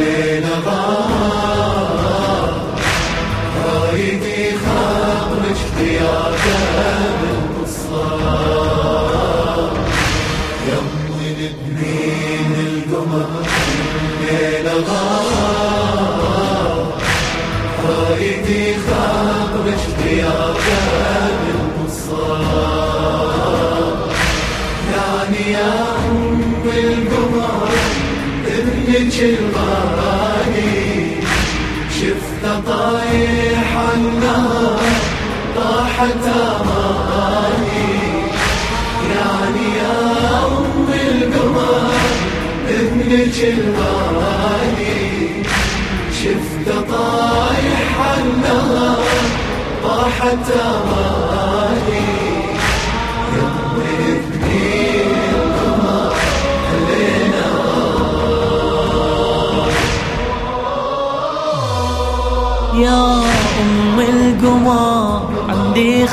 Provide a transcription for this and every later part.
الليل ضاع رايدي خاطر اشتياقه بالقصار يمضي لبنين القمر الليل ضاع رايدي خاطر اشتياقه ابنك الغالي شفت طايح النار طاحت أماني. يعني يا أم القمر ابنك الغالي شفت طايح النار طاحت أماني.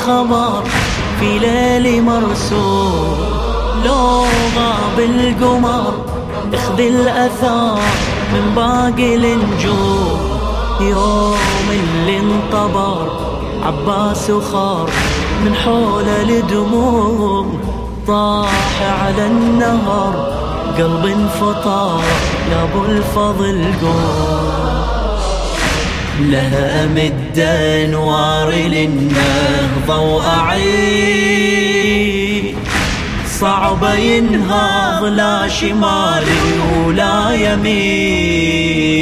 عندي خبر في ليلي مرسوم لو غاب القمر اخذ الأثار من باقي النجوم يوم اللي انطبر عباس وخار من حول الدموع. طاح على النهر قلب انفطر يا أبو الفضل قوم لها مد انوار للنهضة وأعيد صعب ينهض لا شمالي ولا يمين.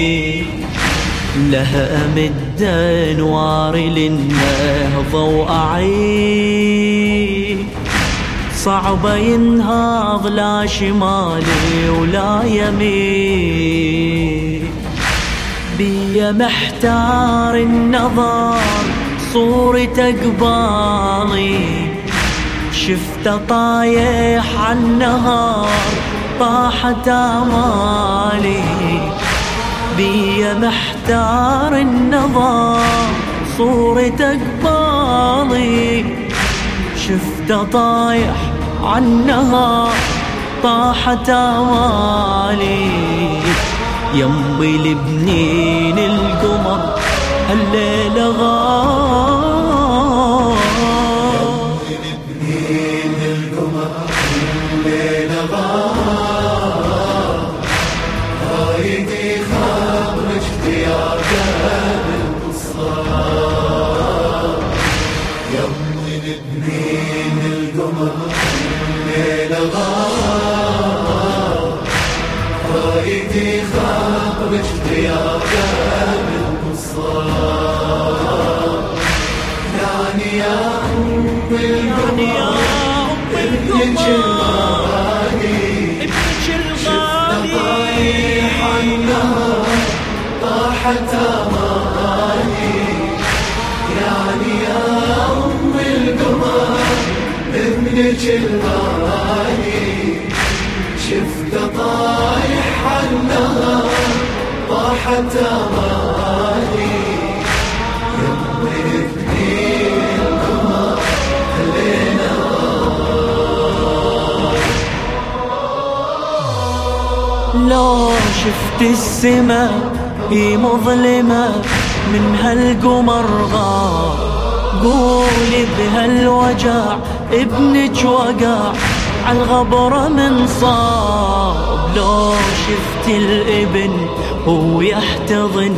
لها مد انوار للنهضة وأعيد صعب ينهض لا شمالي ولا يمين. بي محتار النظر صورة قبالي شفت طايح عالنهار طاحت آمالي. بي محتار النظر صورة قبالي شفت طايح عالنهار طاحت آمالي. يمي لبنين القمر هالليلة غار غياب المصاب يعني يا النهر طاحت اماني يعني يا ام القمر شفت يا ابني القمر لو شفت السما هي مظلمة من هالقمر غار قولي بهالوجع ابنك وقع عالغبرة من صاب. لو شفت الابن هو يحتضن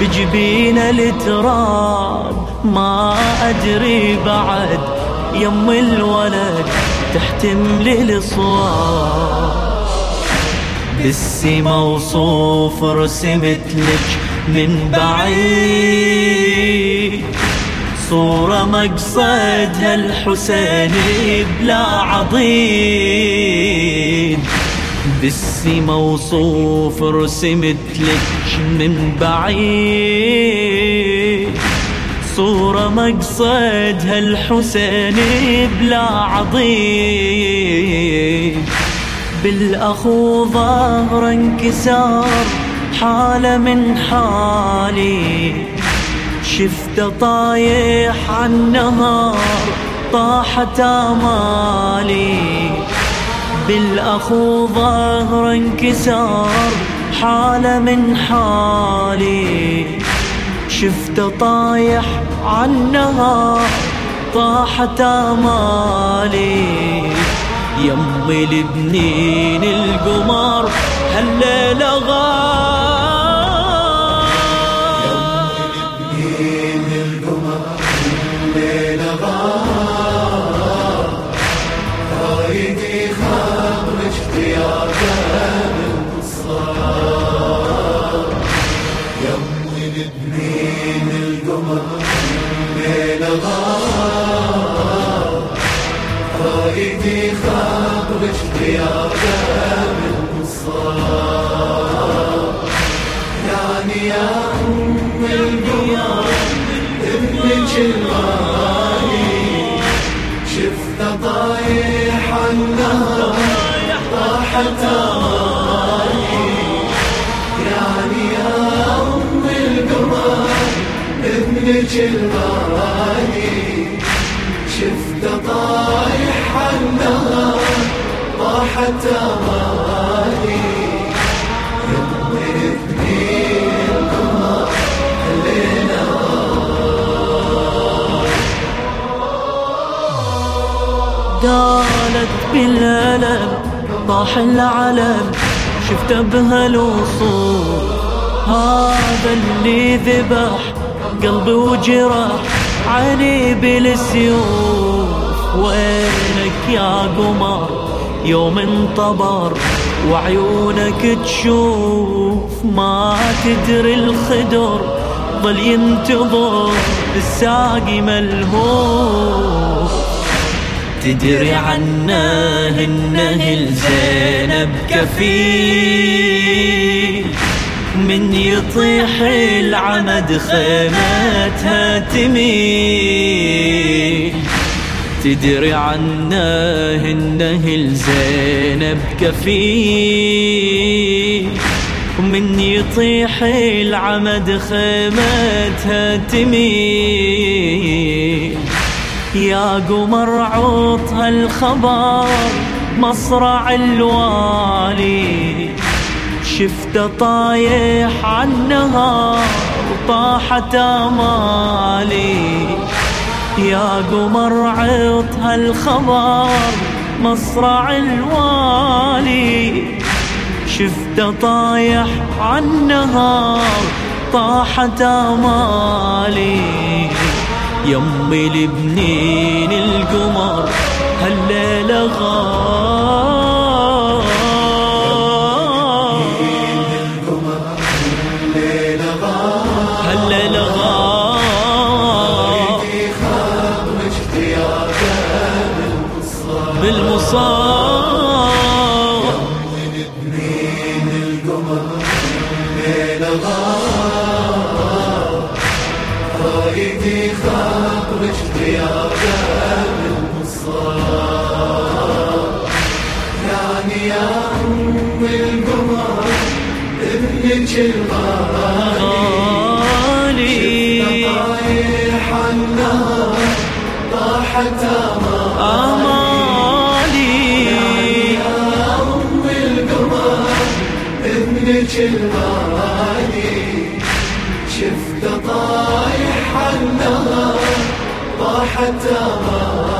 بجبين التراب. ما أدري بعد يم الولد تحتمل الصواب بالسما وصوف رسمت لك من بعيد. صورة مقصدها الحسين بلا عضيد. بالسما وصوف رسمت لك من بعيد. صورة مقصدها الحسين بلا عضيد. بالأخو ظهر انكسار حالة من حالي. شفت طايح عالنهار طاحت آمالي. بالأخو ظهر انكسار حالة من حالي. شفت طايح عالنهار طاحت آمالي. يمي لبنين القمر هالليلة غار. ضيافة بالنصار يعني يا أم القمر طايح طاحت يعني يا أم القمر شفته طايح النهر طاحت أماني قالت بالألم طاح العلم شفته بهالوصول. هذا اللي ذبح قلبي وجرح عيني بالسيوف. وينك يا قمر؟ يوم انطبر وعيونك تشوف ما تدري الخدر ظل ينتظر الساقي ملهوف. تدري عنه إنه الزينب كفيل. من يطيح العمد خيمتها تميل. تدري عنه إنه الزينب كفيل. من يطيح العمد خيمتها تميل. يا قمر عوط هالخبر مصرع الوالي. شفته طايح عالنهار وطاحت أمالي. يا قمر عط هالخبر مصرع الوالي. شفته طايح عالنهار طاحت آمالي. يمي لبنين القمر هالليلة غار بالمصاب لبنين القمر الليلة غار رايدي خبرك ضيافة بالنصار يعني يا القمر ابنك الغالي غالي طايح النهر طاحت أماني شفته طايح النهر طاحت أماني